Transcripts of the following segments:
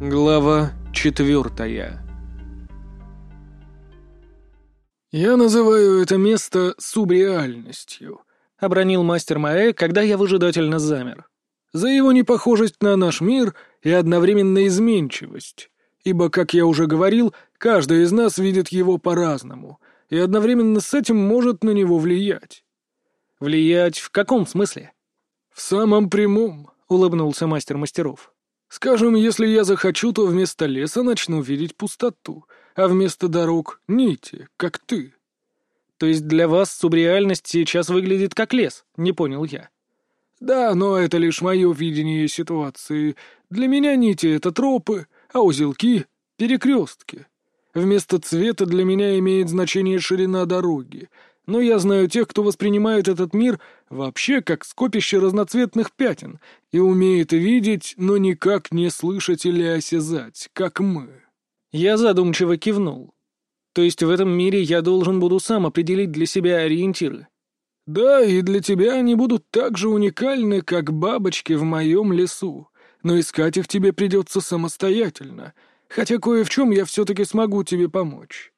Глава четвертая «Я называю это место субреальностью», — обронил мастер Маэ, когда я выжидательно замер. «За его непохожесть на наш мир и одновременно изменчивость, ибо, как я уже говорил, каждый из нас видит его по-разному и одновременно с этим может на него влиять». «Влиять в каком смысле?» «В самом прямом», — улыбнулся мастер мастеров. Скажем, если я захочу, то вместо леса начну видеть пустоту, а вместо дорог — нити, как ты. То есть для вас субреальность сейчас выглядит как лес, не понял я. Да, но это лишь мое видение ситуации. Для меня нити — это тропы, а узелки — перекрестки. Вместо цвета для меня имеет значение ширина дороги, но я знаю тех, кто воспринимает этот мир вообще как скопище разноцветных пятен и умеет видеть, но никак не слышать или осязать, как мы. Я задумчиво кивнул. То есть в этом мире я должен буду сам определить для себя ориентиры. Да, и для тебя они будут так же уникальны, как бабочки в моем лесу, но искать их тебе придется самостоятельно, хотя кое в чем я все-таки смогу тебе помочь.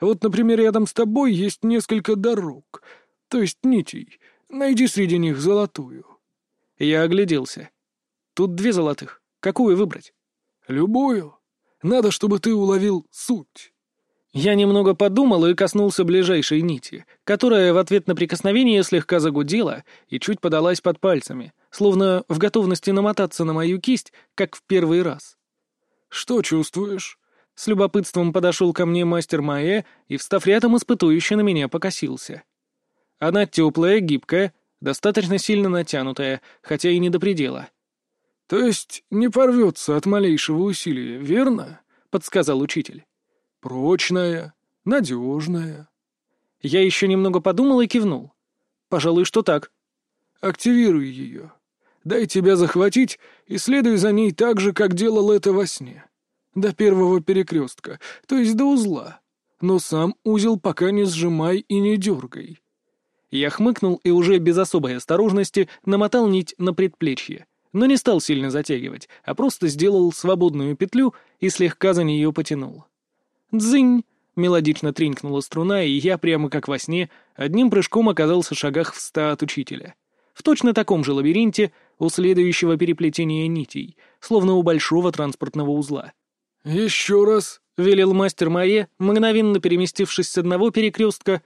Вот, например, рядом с тобой есть несколько дорог, то есть нитей. Найди среди них золотую». Я огляделся. «Тут две золотых. Какую выбрать?» «Любую. Надо, чтобы ты уловил суть». Я немного подумал и коснулся ближайшей нити, которая в ответ на прикосновение слегка загудела и чуть подалась под пальцами, словно в готовности намотаться на мою кисть, как в первый раз. «Что чувствуешь?» С любопытством подошел ко мне мастер Маэ и, встав рядом, испытующе на меня покосился. Она теплая, гибкая, достаточно сильно натянутая, хотя и не до предела. «То есть не порвется от малейшего усилия, верно?» — подсказал учитель. «Прочная, надежная». Я еще немного подумал и кивнул. «Пожалуй, что так». «Активируй ее. Дай тебя захватить и следуй за ней так же, как делал это во сне. До первого перекрестка, то есть до узла. Но сам узел пока не сжимай и не дергай. Я хмыкнул и уже без особой осторожности намотал нить на предплечье, но не стал сильно затягивать, а просто сделал свободную петлю и слегка за нее потянул. «Дзынь!» — мелодично тринкнула струна, и я, прямо как во сне, одним прыжком оказался в шагах в ста от учителя. В точно таком же лабиринте, у следующего переплетения нитей, словно у большого транспортного узла. «Еще раз», — велел мастер Майе, мгновенно переместившись с одного перекрестка,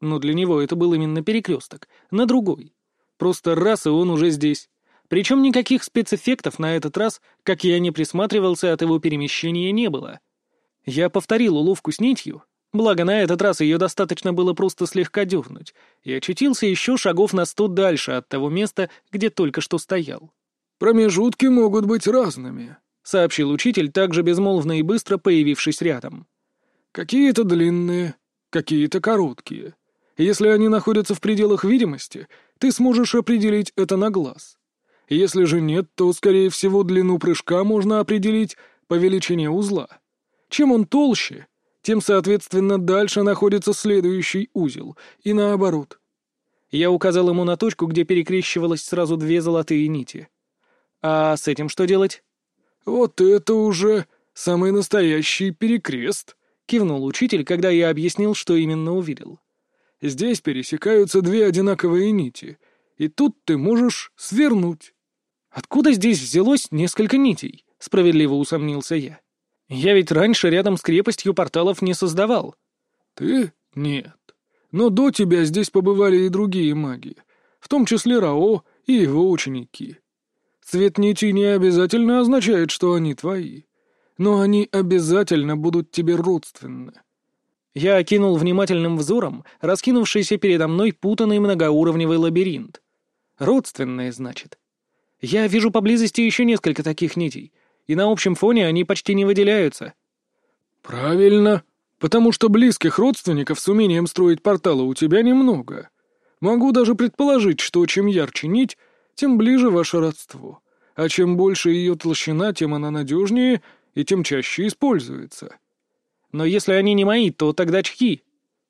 но для него это был именно перекресток, на другой. Просто раз, и он уже здесь. Причем никаких спецэффектов на этот раз, как я не присматривался, от его перемещения не было. Я повторил уловку с нитью, благо на этот раз ее достаточно было просто слегка дернуть, и очутился еще шагов на сто дальше от того места, где только что стоял. «Промежутки могут быть разными», сообщил учитель, также безмолвно и быстро появившись рядом. «Какие-то длинные, какие-то короткие. Если они находятся в пределах видимости, ты сможешь определить это на глаз. Если же нет, то, скорее всего, длину прыжка можно определить по величине узла. Чем он толще, тем, соответственно, дальше находится следующий узел, и наоборот». Я указал ему на точку, где перекрещивалось сразу две золотые нити. «А с этим что делать?» «Вот это уже самый настоящий перекрест», — кивнул учитель, когда я объяснил, что именно увидел. «Здесь пересекаются две одинаковые нити, и тут ты можешь свернуть». «Откуда здесь взялось несколько нитей?» — справедливо усомнился я. «Я ведь раньше рядом с крепостью порталов не создавал». «Ты? Нет. Но до тебя здесь побывали и другие маги, в том числе Рао и его ученики. Цвет нити не обязательно означает, что они твои. Но они обязательно будут тебе родственны. Я окинул внимательным взором раскинувшийся передо мной путанный многоуровневый лабиринт. Родственные, значит. Я вижу поблизости еще несколько таких нитей, и на общем фоне они почти не выделяются. Правильно, потому что близких родственников с умением строить порталы у тебя немного. Могу даже предположить, что чем ярче нить, тем ближе ваше родство. А чем больше ее толщина, тем она надежнее и тем чаще используется. Но если они не мои, то тогда чьи?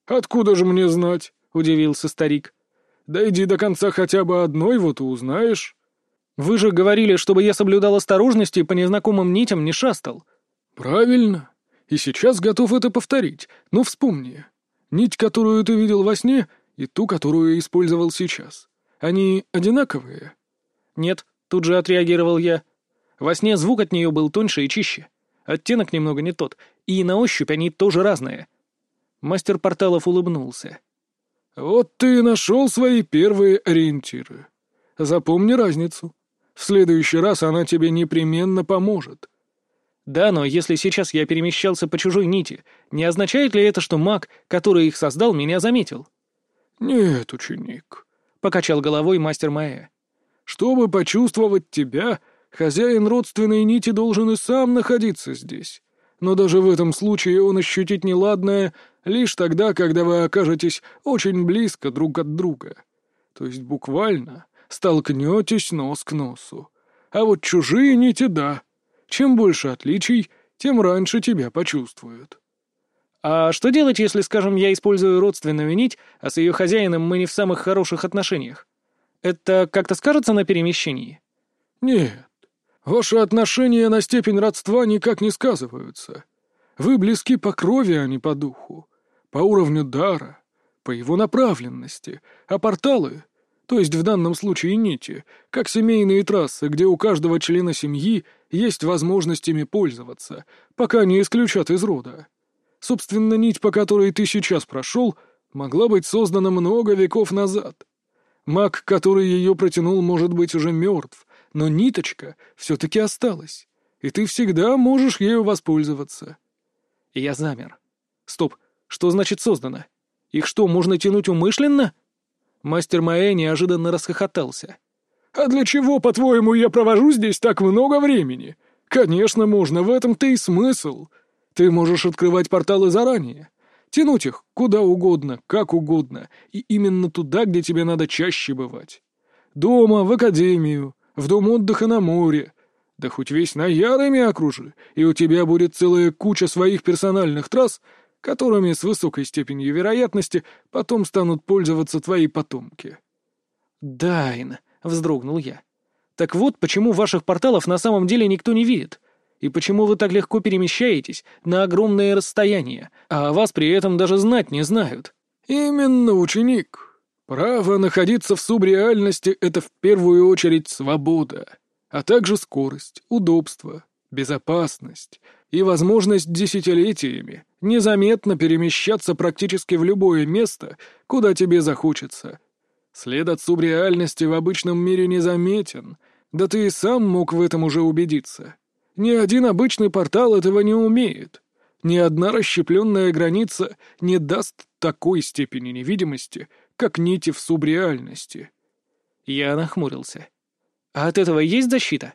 Откуда же мне знать? — удивился старик. Дойди до конца хотя бы одной, вот и узнаешь. Вы же говорили, чтобы я соблюдал осторожность и по незнакомым нитям не шастал. Правильно. И сейчас готов это повторить. Но вспомни. Нить, которую ты видел во сне, и ту, которую использовал сейчас. Они одинаковые? Нет, тут же отреагировал я. Во сне звук от нее был тоньше и чище. Оттенок немного не тот, и на ощупь они тоже разные. Мастер порталов улыбнулся. «Вот ты и нашел свои первые ориентиры. Запомни разницу. В следующий раз она тебе непременно поможет». «Да, но если сейчас я перемещался по чужой нити, не означает ли это, что маг, который их создал, меня заметил?» «Нет, ученик», — покачал головой мастер Маэ. «Чтобы почувствовать тебя, хозяин родственной нити должен и сам находиться здесь. Но даже в этом случае он ощутит неладное лишь тогда, когда вы окажетесь очень близко друг от друга. То есть буквально столкнетесь нос к носу. А вот чужие нити — да. Чем больше отличий, тем раньше тебя почувствуют. А что делать, если, скажем, я использую родственную нить, а с ее хозяином мы не в самых хороших отношениях? Это как-то скажется на перемещении? Нет. Ваши отношения на степень родства никак не сказываются. Вы близки по крови, а не по духу, по уровню дара, по его направленности, а порталы, то есть в данном случае нити, как семейные трассы, где у каждого члена семьи есть возможность ими пользоваться, пока не исключат из рода. Собственно, нить, по которой ты сейчас прошел, могла быть создана много веков назад. Маг, который ее протянул, может быть уже мертв, но ниточка все-таки осталась, и ты всегда можешь ею воспользоваться. Я замер. Стоп, что значит создано? Их что, можно тянуть умышленно? Мастер Маэ неожиданно расхохотался. «А для чего, по-твоему, я провожу здесь так много времени? Конечно, можно, в этом-то и смысл. Ты можешь открывать порталы заранее, тянуть их куда угодно, как угодно, и именно туда, где тебе надо чаще бывать. Дома, в академию, в дом отдыха на море. Да хоть весь на ярами окружи, и у тебя будет целая куча своих персональных трасс, которыми с высокой степенью вероятности потом станут пользоваться твои потомки. «Дайн», — вздрогнул я. «Так вот, почему ваших порталов на самом деле никто не видит. И почему вы так легко перемещаетесь на огромные расстояния, а о вас при этом даже знать не знают?» «Именно, ученик. Право находиться в субреальности — это в первую очередь свобода, а также скорость, удобство, безопасность и возможность десятилетиями незаметно перемещаться практически в любое место, куда тебе захочется. След от субреальности в обычном мире незаметен, да ты и сам мог в этом уже убедиться. Ни один обычный портал этого не умеет. Ни одна расщепленная граница не даст такой степени невидимости, как нити в субреальности. Я нахмурился. А от этого есть защита?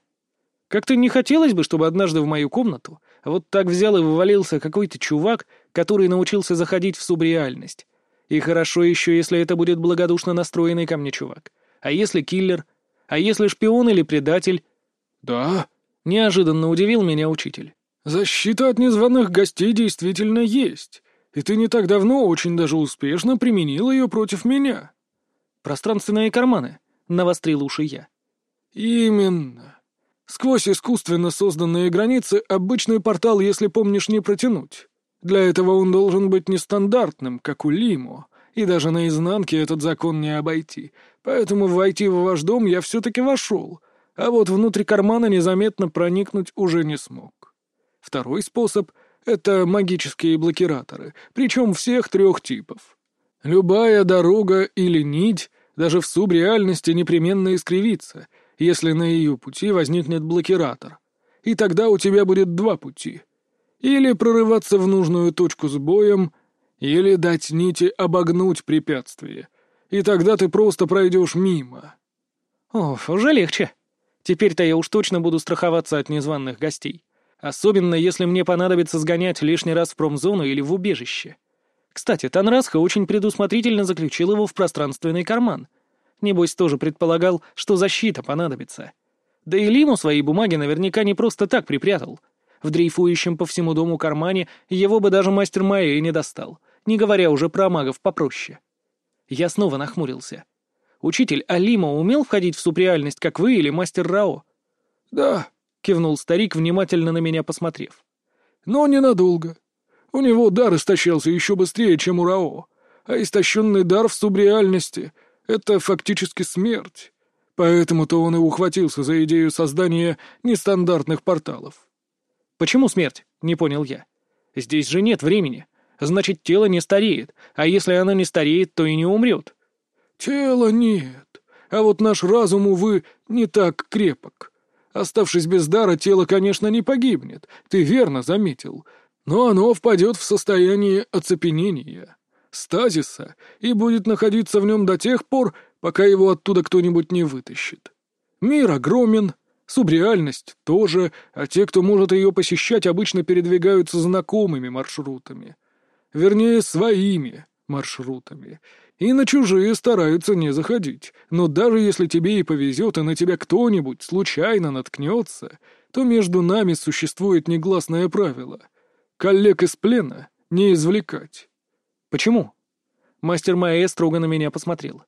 Как-то не хотелось бы, чтобы однажды в мою комнату вот так взял и вывалился какой-то чувак, который научился заходить в субреальность. И хорошо еще, если это будет благодушно настроенный ко мне чувак. А если киллер? А если шпион или предатель? Да, Неожиданно удивил меня учитель. «Защита от незваных гостей действительно есть, и ты не так давно очень даже успешно применил ее против меня». «Пространственные карманы», — навострил уши я. «Именно. Сквозь искусственно созданные границы обычный портал, если помнишь, не протянуть. Для этого он должен быть нестандартным, как у Лимо, и даже наизнанке этот закон не обойти. Поэтому войти в ваш дом я все-таки вошел, а вот внутрь кармана незаметно проникнуть уже не смог. Второй способ — это магические блокираторы, причем всех трех типов. Любая дорога или нить даже в субреальности непременно искривится, если на ее пути возникнет блокиратор. И тогда у тебя будет два пути. Или прорываться в нужную точку с боем, или дать нити обогнуть препятствие. И тогда ты просто пройдешь мимо. Оф, уже легче. Теперь-то я уж точно буду страховаться от незваных гостей. Особенно, если мне понадобится сгонять лишний раз в промзону или в убежище. Кстати, Танрасха очень предусмотрительно заключил его в пространственный карман. Небось, тоже предполагал, что защита понадобится. Да и Лиму свои бумаги наверняка не просто так припрятал. В дрейфующем по всему дому кармане его бы даже мастер Майя не достал, не говоря уже про магов попроще. Я снова нахмурился. «Учитель, а Лима умел входить в субреальность, как вы или мастер Рао?» «Да», — кивнул старик, внимательно на меня посмотрев. «Но ненадолго. У него дар истощался еще быстрее, чем у Рао, а истощенный дар в субреальности — это фактически смерть. Поэтому-то он и ухватился за идею создания нестандартных порталов». «Почему смерть?» — не понял я. «Здесь же нет времени. Значит, тело не стареет, а если оно не стареет, то и не умрет». «Тела нет, а вот наш разум, увы, не так крепок. Оставшись без дара, тело, конечно, не погибнет, ты верно заметил, но оно впадет в состояние оцепенения, стазиса, и будет находиться в нем до тех пор, пока его оттуда кто-нибудь не вытащит. Мир огромен, субреальность тоже, а те, кто может ее посещать, обычно передвигаются знакомыми маршрутами. Вернее, своими маршрутами, и на чужие стараются не заходить. Но даже если тебе и повезет, и на тебя кто-нибудь случайно наткнется, то между нами существует негласное правило. Коллег из плена не извлекать. Почему? Мастер Майя строго на меня посмотрел.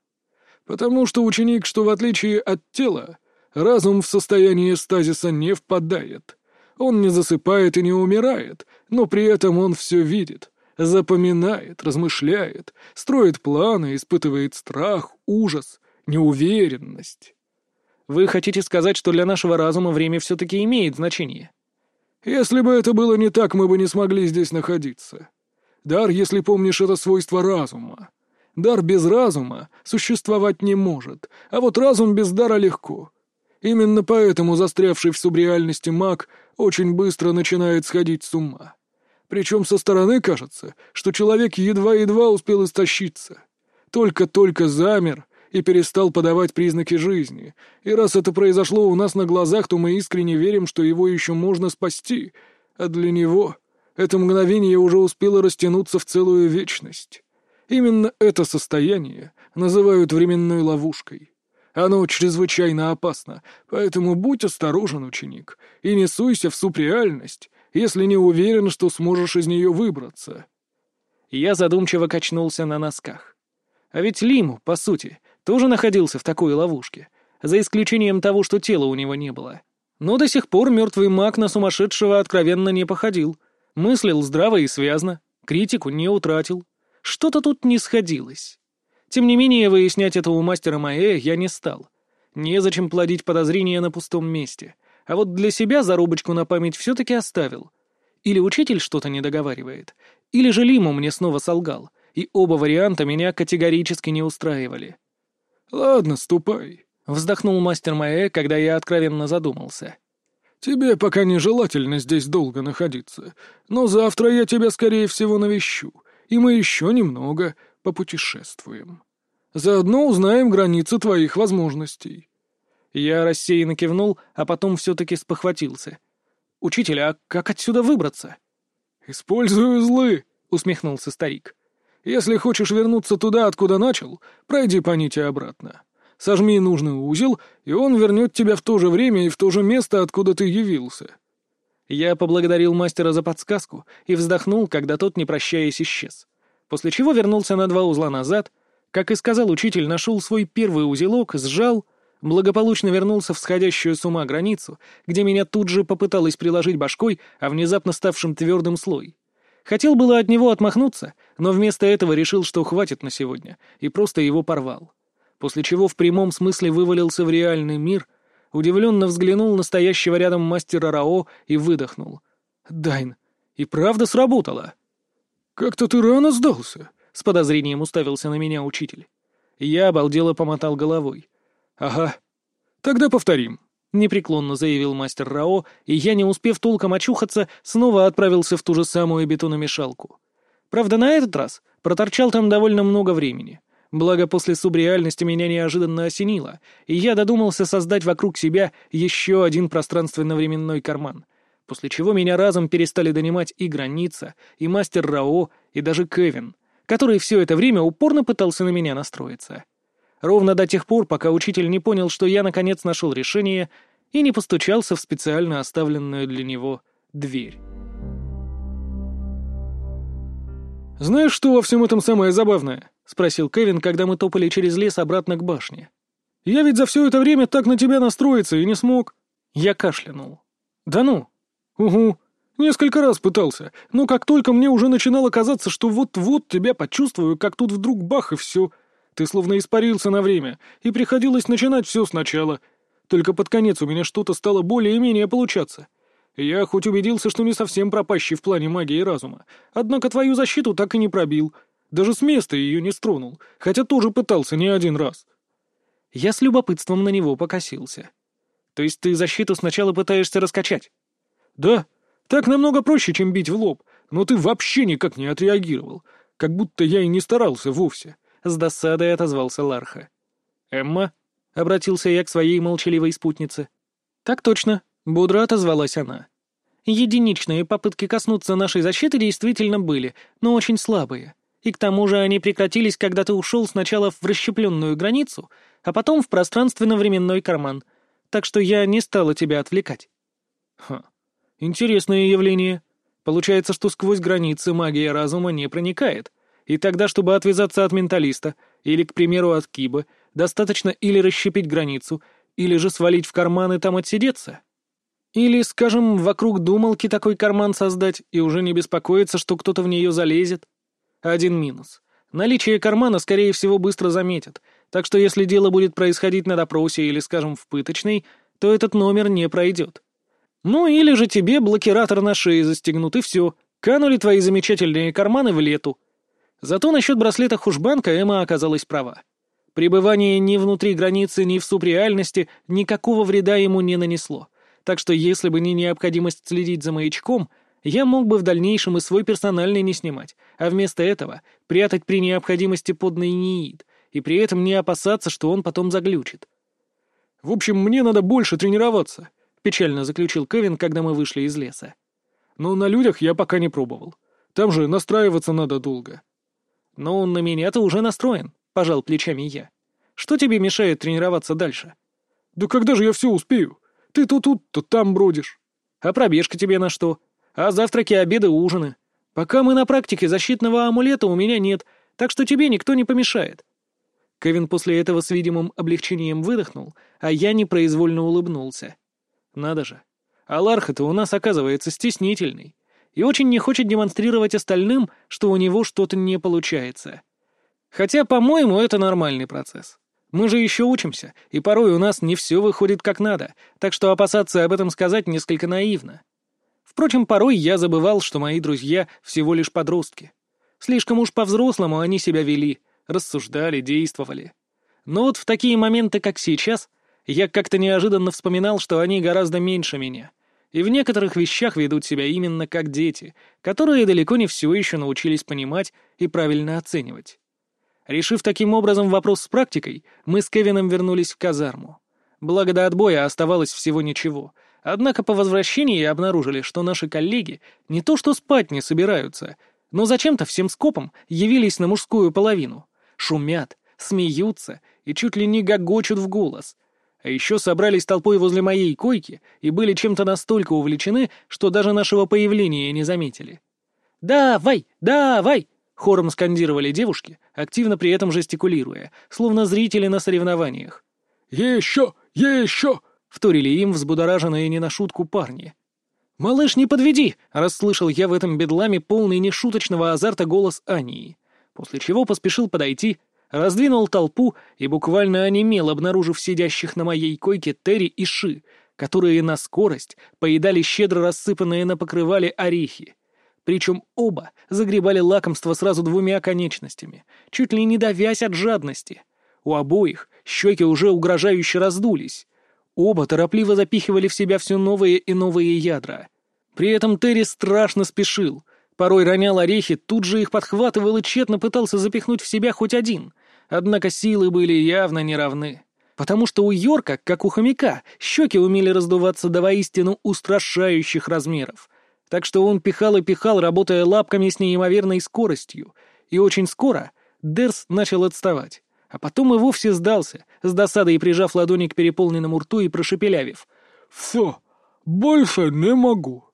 Потому что ученик, что в отличие от тела, разум в состоянии стазиса не впадает. Он не засыпает и не умирает, но при этом он все видит, Запоминает, размышляет, строит планы, испытывает страх, ужас, неуверенность. Вы хотите сказать, что для нашего разума время все-таки имеет значение? Если бы это было не так, мы бы не смогли здесь находиться. Дар, если помнишь, это свойство разума. Дар без разума существовать не может, а вот разум без дара легко. Именно поэтому застрявший в субреальности маг очень быстро начинает сходить с ума. Причем со стороны кажется, что человек едва-едва успел истощиться. Только-только замер и перестал подавать признаки жизни. И раз это произошло у нас на глазах, то мы искренне верим, что его еще можно спасти. А для него это мгновение уже успело растянуться в целую вечность. Именно это состояние называют временной ловушкой. Оно чрезвычайно опасно, поэтому будь осторожен, ученик, и не суйся в супреальность, если не уверен, что сможешь из нее выбраться». Я задумчиво качнулся на носках. А ведь Лиму, по сути, тоже находился в такой ловушке, за исключением того, что тела у него не было. Но до сих пор мертвый маг на сумасшедшего откровенно не походил. Мыслил здраво и связно, критику не утратил. Что-то тут не сходилось. Тем не менее, выяснять это у мастера Маэ я не стал. Незачем плодить подозрения на пустом месте. А вот для себя зарубочку на память все-таки оставил. Или учитель что-то не договаривает, или же Лиму мне снова солгал, и оба варианта меня категорически не устраивали. «Ладно, ступай», — вздохнул мастер Маэ, когда я откровенно задумался. «Тебе пока нежелательно здесь долго находиться, но завтра я тебя, скорее всего, навещу, и мы еще немного попутешествуем. Заодно узнаем границы твоих возможностей». Я рассеянно кивнул, а потом все-таки спохватился. «Учитель, а как отсюда выбраться?» «Использую злы», — усмехнулся старик. «Если хочешь вернуться туда, откуда начал, пройди по нити обратно. Сожми нужный узел, и он вернет тебя в то же время и в то же место, откуда ты явился». Я поблагодарил мастера за подсказку и вздохнул, когда тот, не прощаясь, исчез. После чего вернулся на два узла назад. Как и сказал учитель, нашел свой первый узелок, сжал — благополучно вернулся в сходящую с ума границу, где меня тут же попыталась приложить башкой, а внезапно ставшим твердым слой. Хотел было от него отмахнуться, но вместо этого решил, что хватит на сегодня, и просто его порвал. После чего в прямом смысле вывалился в реальный мир, удивленно взглянул на стоящего рядом мастера Рао и выдохнул. «Дайн, и правда сработало!» «Как-то ты рано сдался!» — с подозрением уставился на меня учитель. Я обалдело помотал головой. «Ага. Тогда повторим», — непреклонно заявил мастер Рао, и я, не успев толком очухаться, снова отправился в ту же самую бетономешалку. Правда, на этот раз проторчал там довольно много времени. Благо, после субреальности меня неожиданно осенило, и я додумался создать вокруг себя еще один пространственно-временной карман, после чего меня разом перестали донимать и граница, и мастер Рао, и даже Кевин, который все это время упорно пытался на меня настроиться. Ровно до тех пор, пока учитель не понял, что я наконец нашел решение и не постучался в специально оставленную для него дверь. «Знаешь, что во всем этом самое забавное?» — спросил Кевин, когда мы топали через лес обратно к башне. «Я ведь за все это время так на тебя настроиться и не смог». Я кашлянул. «Да ну?» «Угу. Несколько раз пытался, но как только мне уже начинало казаться, что вот-вот тебя почувствую, как тут вдруг бах и все. Ты словно испарился на время, и приходилось начинать все сначала. Только под конец у меня что-то стало более-менее получаться. Я хоть убедился, что не совсем пропащий в плане магии разума, однако твою защиту так и не пробил. Даже с места ее не стронул, хотя тоже пытался не один раз. Я с любопытством на него покосился. То есть ты защиту сначала пытаешься раскачать? Да, так намного проще, чем бить в лоб, но ты вообще никак не отреагировал, как будто я и не старался вовсе. С досадой отозвался Ларха. «Эмма?» — обратился я к своей молчаливой спутнице. «Так точно», — бодро отозвалась она. «Единичные попытки коснуться нашей защиты действительно были, но очень слабые. И к тому же они прекратились, когда ты ушел сначала в расщепленную границу, а потом в пространственно-временной карман. Так что я не стала тебя отвлекать». «Ха, интересное явление. Получается, что сквозь границы магия разума не проникает. И тогда, чтобы отвязаться от менталиста, или, к примеру, от Киба, достаточно или расщепить границу, или же свалить в карман и там отсидеться. Или, скажем, вокруг думалки такой карман создать и уже не беспокоиться, что кто-то в нее залезет. Один минус. Наличие кармана, скорее всего, быстро заметят, так что если дело будет происходить на допросе или, скажем, в пыточной, то этот номер не пройдет. Ну или же тебе блокиратор на шее застегнут, и все. Канули твои замечательные карманы в лету. Зато насчет браслета Хушбанка Эмма оказалась права. Пребывание ни внутри границы, ни в субреальности никакого вреда ему не нанесло. Так что если бы не необходимость следить за маячком, я мог бы в дальнейшем и свой персональный не снимать, а вместо этого прятать при необходимости под неид, и при этом не опасаться, что он потом заглючит. «В общем, мне надо больше тренироваться», — печально заключил Кевин, когда мы вышли из леса. «Но на людях я пока не пробовал. Там же настраиваться надо долго». «Ну, на меня-то уже настроен», — пожал плечами я. «Что тебе мешает тренироваться дальше?» «Да когда же я все успею? Ты то тут, то там бродишь». «А пробежка тебе на что? А завтраки, обеды, ужины? Пока мы на практике, защитного амулета у меня нет, так что тебе никто не помешает». Кевин после этого с видимым облегчением выдохнул, а я непроизвольно улыбнулся. «Надо же. Аларха-то у нас, оказывается, стеснительный и очень не хочет демонстрировать остальным, что у него что-то не получается. Хотя, по-моему, это нормальный процесс. Мы же еще учимся, и порой у нас не все выходит как надо, так что опасаться об этом сказать несколько наивно. Впрочем, порой я забывал, что мои друзья всего лишь подростки. Слишком уж по-взрослому они себя вели, рассуждали, действовали. Но вот в такие моменты, как сейчас, я как-то неожиданно вспоминал, что они гораздо меньше меня — и в некоторых вещах ведут себя именно как дети, которые далеко не все еще научились понимать и правильно оценивать. Решив таким образом вопрос с практикой, мы с Кевином вернулись в казарму. Благо до отбоя оставалось всего ничего, однако по возвращении обнаружили, что наши коллеги не то что спать не собираются, но зачем-то всем скопом явились на мужскую половину. Шумят, смеются и чуть ли не гогочут в голос — а еще собрались толпой возле моей койки и были чем-то настолько увлечены, что даже нашего появления не заметили. «Давай! Давай!» — хором скандировали девушки, активно при этом жестикулируя, словно зрители на соревнованиях. «Еще! Еще!» — вторили им взбудораженные не на шутку парни. «Малыш, не подведи!» — расслышал я в этом бедламе полный нешуточного азарта голос Ании, после чего поспешил подойти, раздвинул толпу и буквально онемел, обнаружив сидящих на моей койке Терри и Ши, которые на скорость поедали щедро рассыпанные на покрывале орехи. Причем оба загребали лакомство сразу двумя конечностями, чуть ли не давясь от жадности. У обоих щеки уже угрожающе раздулись. Оба торопливо запихивали в себя все новые и новые ядра. При этом Терри страшно спешил — Порой ронял орехи, тут же их подхватывал и тщетно пытался запихнуть в себя хоть один. Однако силы были явно неравны. Потому что у Йорка, как у хомяка, щеки умели раздуваться до воистину устрашающих размеров. Так что он пихал и пихал, работая лапками с неимоверной скоростью. И очень скоро Дерс начал отставать. А потом и вовсе сдался, с досадой прижав ладони к переполненному рту и прошепелявив. «Все, больше не могу».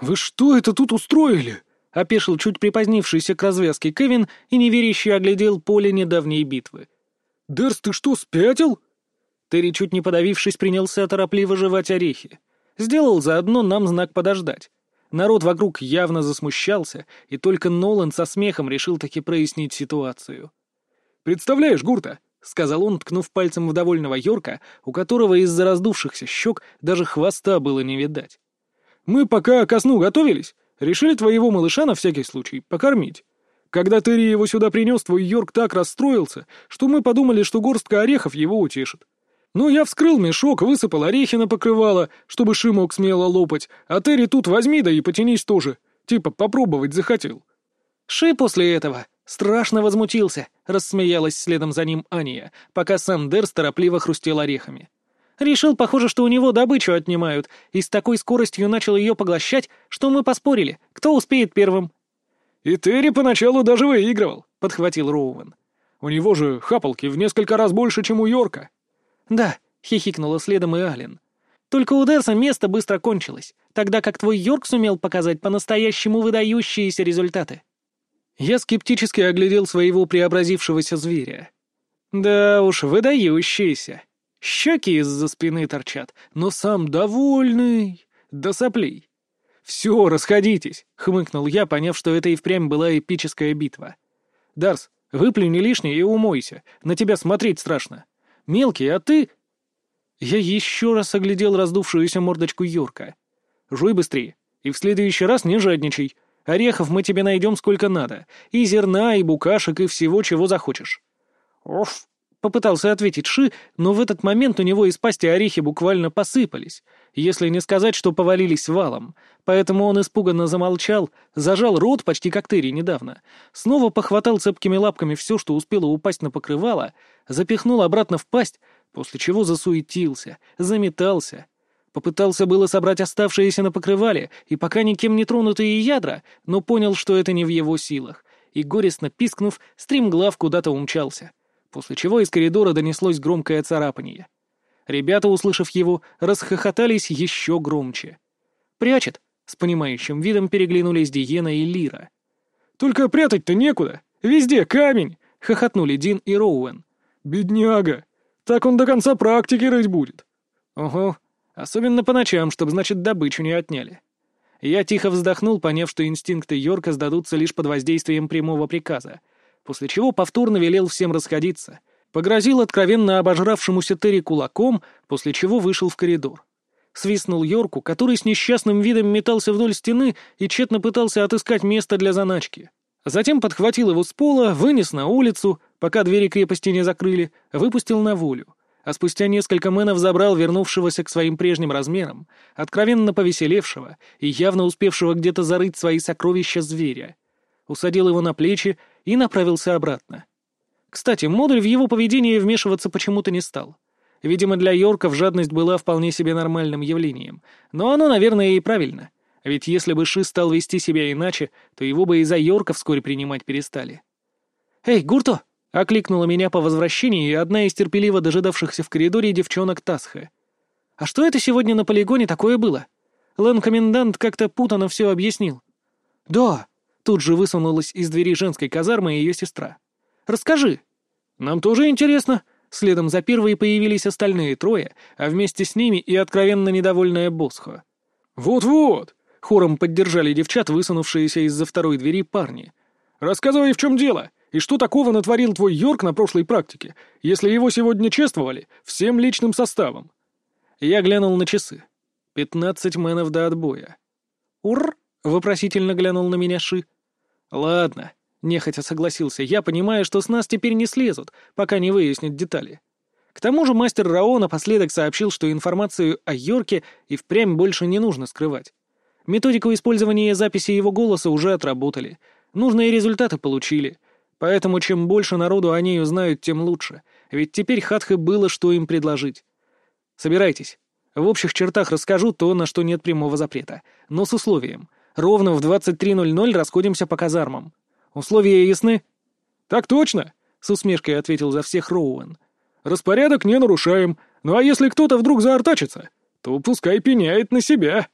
«Вы что это тут устроили?» — опешил чуть припозднившийся к развязке Кевин и неверяще оглядел поле недавней битвы. «Дерс, ты что, спятил?» Терри, чуть не подавившись, принялся торопливо жевать орехи. Сделал заодно нам знак подождать. Народ вокруг явно засмущался, и только Нолан со смехом решил таки прояснить ситуацию. «Представляешь, Гурта, — сказал он, ткнув пальцем в довольного Йорка, у которого из-за раздувшихся щек даже хвоста было не видать. «Мы пока ко сну готовились, решили твоего малыша на всякий случай покормить. Когда Терри его сюда принес, твой Йорк так расстроился, что мы подумали, что горстка орехов его утешит. Ну, я вскрыл мешок, высыпал орехи на покрывало, чтобы Ши мог смело лопать, а Терри тут возьми да и потянись тоже. Типа попробовать захотел». Ши после этого Страшно возмутился, рассмеялась следом за ним Ания, пока сам Дерс торопливо хрустел орехами. Решил, похоже, что у него добычу отнимают, и с такой скоростью начал ее поглощать, что мы поспорили, кто успеет первым. «И Терри поначалу даже выигрывал», — подхватил Роуэн. «У него же хапалки в несколько раз больше, чем у Йорка». «Да», — хихикнула следом и Ален. «Только у Дерса место быстро кончилось, тогда как твой Йорк сумел показать по-настоящему выдающиеся результаты». Я скептически оглядел своего преобразившегося зверя. Да уж, выдающийся. Щеки из-за спины торчат, но сам довольный. До соплей. «Все, расходитесь», — хмыкнул я, поняв, что это и впрямь была эпическая битва. «Дарс, выплюни лишнее и умойся. На тебя смотреть страшно. Мелкий, а ты...» Я еще раз оглядел раздувшуюся мордочку Йорка. «Жуй быстрее, и в следующий раз не жадничай. Орехов мы тебе найдем сколько надо. И зерна, и букашек, и всего, чего захочешь». «Оф!» — попытался ответить Ши, но в этот момент у него из пасти орехи буквально посыпались, если не сказать, что повалились валом. Поэтому он испуганно замолчал, зажал рот почти как Терри недавно, снова похватал цепкими лапками все, что успело упасть на покрывало, запихнул обратно в пасть, после чего засуетился, заметался — Попытался было собрать оставшиеся на покрывале и пока никем не тронутые ядра, но понял, что это не в его силах, и, горестно пискнув, стримглав куда-то умчался, после чего из коридора донеслось громкое царапанье. Ребята, услышав его, расхохотались еще громче. «Прячет!» — с понимающим видом переглянулись Диена и Лира. «Только прятать-то некуда! Везде камень!» — хохотнули Дин и Роуэн. «Бедняга! Так он до конца практики рыть будет!» «Ого, Особенно по ночам, чтобы, значит, добычу не отняли. Я тихо вздохнул, поняв, что инстинкты Йорка сдадутся лишь под воздействием прямого приказа, после чего повторно велел всем расходиться, погрозил откровенно обожравшемуся Терри кулаком, после чего вышел в коридор. Свистнул Йорку, который с несчастным видом метался вдоль стены и тщетно пытался отыскать место для заначки. Затем подхватил его с пола, вынес на улицу, пока двери крепости не закрыли, выпустил на волю а спустя несколько мэнов забрал вернувшегося к своим прежним размерам, откровенно повеселевшего и явно успевшего где-то зарыть свои сокровища зверя. Усадил его на плечи и направился обратно. Кстати, модуль в его поведении вмешиваться почему-то не стал. Видимо, для Йорков жадность была вполне себе нормальным явлением. Но оно, наверное, и правильно. Ведь если бы Ши стал вести себя иначе, то его бы и за Йорка вскоре принимать перестали. «Эй, Гурто!» — окликнула меня по возвращении одна из терпеливо дожидавшихся в коридоре девчонок Тасха. «А что это сегодня на полигоне такое было? Лэн-комендант как-то путано все объяснил». «Да», — тут же высунулась из двери женской казармы ее сестра. «Расскажи». «Нам тоже интересно». Следом за первой появились остальные трое, а вместе с ними и откровенно недовольная Босхо. «Вот-вот», — хором поддержали девчат, высунувшиеся из-за второй двери парни. «Рассказывай, в чем дело. И что такого натворил твой Йорк на прошлой практике, если его сегодня чествовали всем личным составом?» Я глянул на часы. Пятнадцать мэнов до отбоя. «Ур!» — вопросительно глянул на меня Ши. «Ладно», — нехотя согласился, я понимаю, что с нас теперь не слезут, пока не выяснят детали. К тому же мастер Рао напоследок сообщил, что информацию о Йорке и впрямь больше не нужно скрывать. Методику использования записи его голоса уже отработали, нужные результаты получили — Поэтому чем больше народу о ней узнают, тем лучше. Ведь теперь Хатхе было, что им предложить. Собирайтесь. В общих чертах расскажу то, на что нет прямого запрета. Но с условием. Ровно в 23.00 расходимся по казармам. Условия ясны? «Так точно!» — с усмешкой ответил за всех Роуэн. «Распорядок не нарушаем. Ну а если кто-то вдруг заортачится, то пускай пеняет на себя».